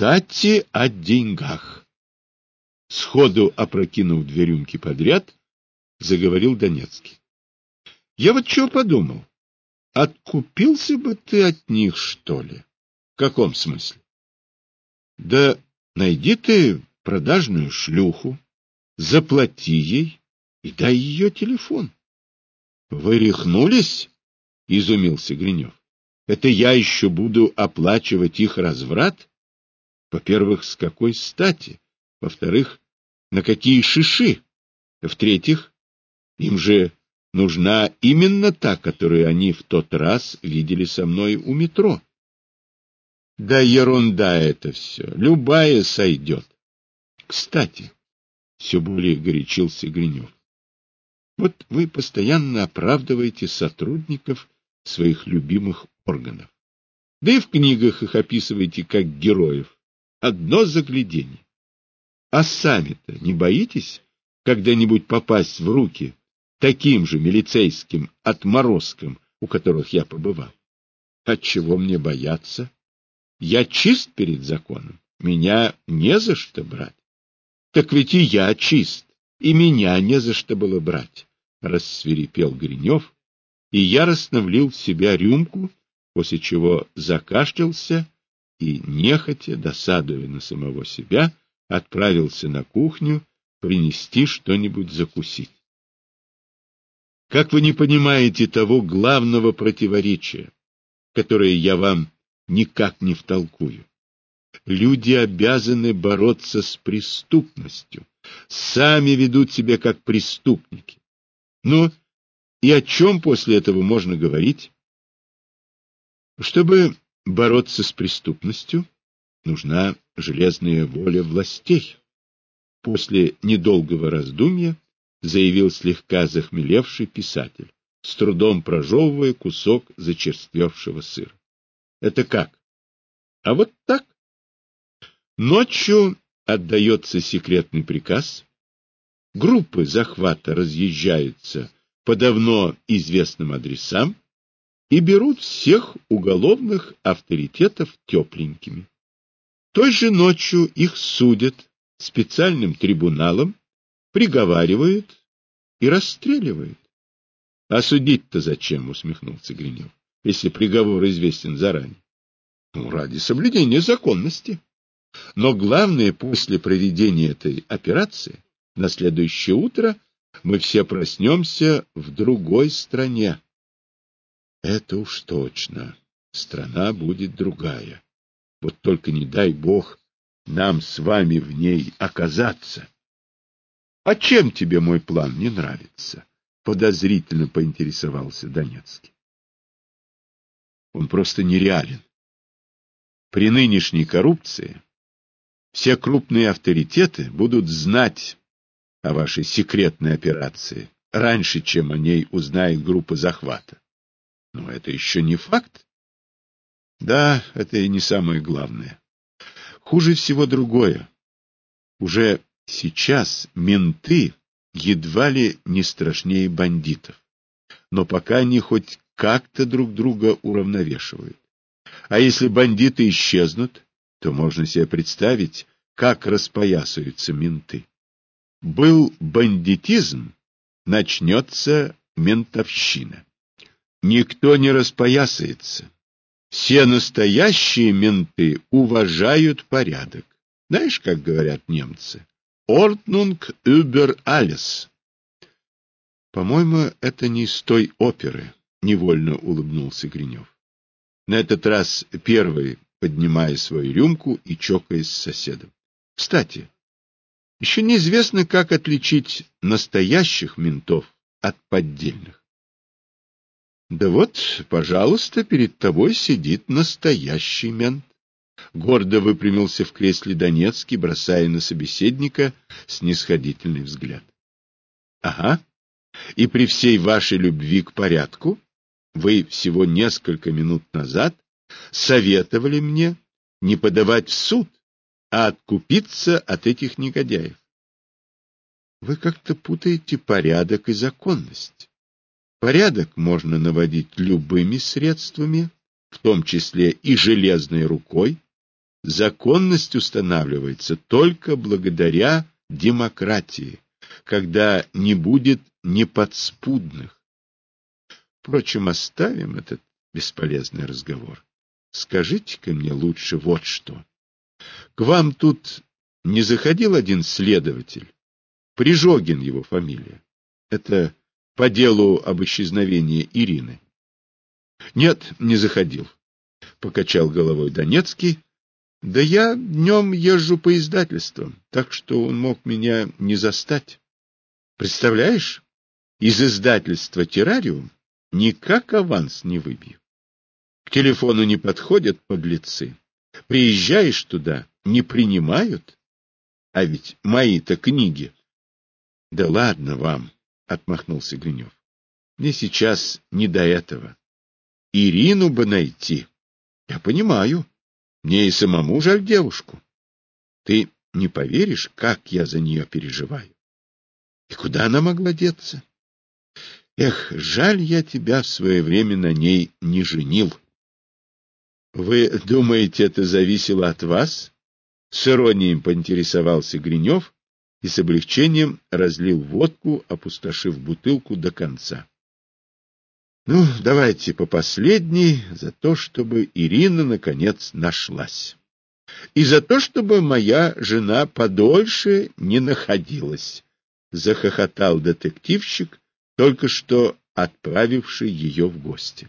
Кстати, о деньгах. Сходу опрокинув две рюмки подряд, заговорил Донецкий. Я вот что подумал. Откупился бы ты от них, что ли? В каком смысле? Да найди ты продажную шлюху, заплати ей и дай ее телефон. — Вы рехнулись? — изумился Гринев. — Это я еще буду оплачивать их разврат? Во-первых, с какой стати? Во-вторых, на какие шиши? В-третьих, им же нужна именно та, которую они в тот раз видели со мной у метро. Да ерунда это все, любая сойдет. Кстати, все более горячился Гринев. Вот вы постоянно оправдываете сотрудников своих любимых органов. Да и в книгах их описываете как героев. Одно загляденье. А сами-то не боитесь когда-нибудь попасть в руки таким же милицейским отморозкам, у которых я побывал? Отчего мне бояться? Я чист перед законом. Меня не за что брать. Так ведь и я чист, и меня не за что было брать. Рассверепел Гринев и яростно влил в себя рюмку, после чего закашлялся и, нехотя, досадуя на самого себя, отправился на кухню принести что-нибудь закусить. Как вы не понимаете того главного противоречия, которое я вам никак не втолкую? Люди обязаны бороться с преступностью, сами ведут себя как преступники. Ну, и о чем после этого можно говорить? Чтобы бороться с преступностью, нужна железная воля властей. После недолгого раздумья заявил слегка захмелевший писатель, с трудом прожевывая кусок зачерствевшего сыра. Это как? А вот так. Ночью отдается секретный приказ, группы захвата разъезжаются по давно известным адресам и берут всех уголовных авторитетов тепленькими. Той же ночью их судят специальным трибуналом, приговаривают и расстреливают. — А судить-то зачем? — усмехнулся Гринев, — если приговор известен заранее. — Ну, ради соблюдения законности. Но главное, после проведения этой операции, на следующее утро мы все проснемся в другой стране. Это уж точно. Страна будет другая. Вот только не дай бог нам с вами в ней оказаться. — А чем тебе мой план не нравится? — подозрительно поинтересовался Донецкий. Он просто нереален. При нынешней коррупции все крупные авторитеты будут знать о вашей секретной операции раньше, чем о ней узнает группа захвата. Но это еще не факт. Да, это и не самое главное. Хуже всего другое. Уже сейчас менты едва ли не страшнее бандитов. Но пока они хоть как-то друг друга уравновешивают. А если бандиты исчезнут, то можно себе представить, как распоясаются менты. Был бандитизм, начнется ментовщина. Никто не распоясается. Все настоящие менты уважают порядок. Знаешь, как говорят немцы? Ordnung über alles. По-моему, это не из той оперы, невольно улыбнулся Гринев. На этот раз первый, поднимая свою рюмку и чокаясь с соседом. Кстати, еще неизвестно, как отличить настоящих ментов от поддельных. Да вот, пожалуйста, перед тобой сидит настоящий мент. Гордо выпрямился в кресле Донецкий, бросая на собеседника снисходительный взгляд. — Ага. И при всей вашей любви к порядку вы всего несколько минут назад советовали мне не подавать в суд, а откупиться от этих негодяев. Вы как-то путаете порядок и законность. Порядок можно наводить любыми средствами, в том числе и железной рукой, законность устанавливается только благодаря демократии, когда не будет неподспудных. Впрочем, оставим этот бесполезный разговор. Скажите-ка мне лучше вот что. К вам тут не заходил один следователь? Прижогин его фамилия. Это по делу об исчезновении Ирины. Нет, не заходил, покачал головой Донецкий. Да я днем езжу по издательствам, так что он мог меня не застать. Представляешь, из издательства «Террариум» никак аванс не выбью. К телефону не подходят подлецы. Приезжаешь туда, не принимают. А ведь мои-то книги. Да ладно вам, отмахнулся Гринев. Мне сейчас не до этого. Ирину бы найти. Я понимаю. Мне и самому жаль девушку. Ты не поверишь, как я за нее переживаю. И куда она могла деться? Эх, жаль, я тебя в свое время на ней не женил. Вы думаете, это зависело от вас? С иронией поинтересовался Гринев и с облегчением разлил водку, опустошив бутылку до конца. Ну, давайте по последней, за то, чтобы Ирина, наконец, нашлась. И за то, чтобы моя жена подольше не находилась, — захохотал детективщик, только что отправивший ее в гости.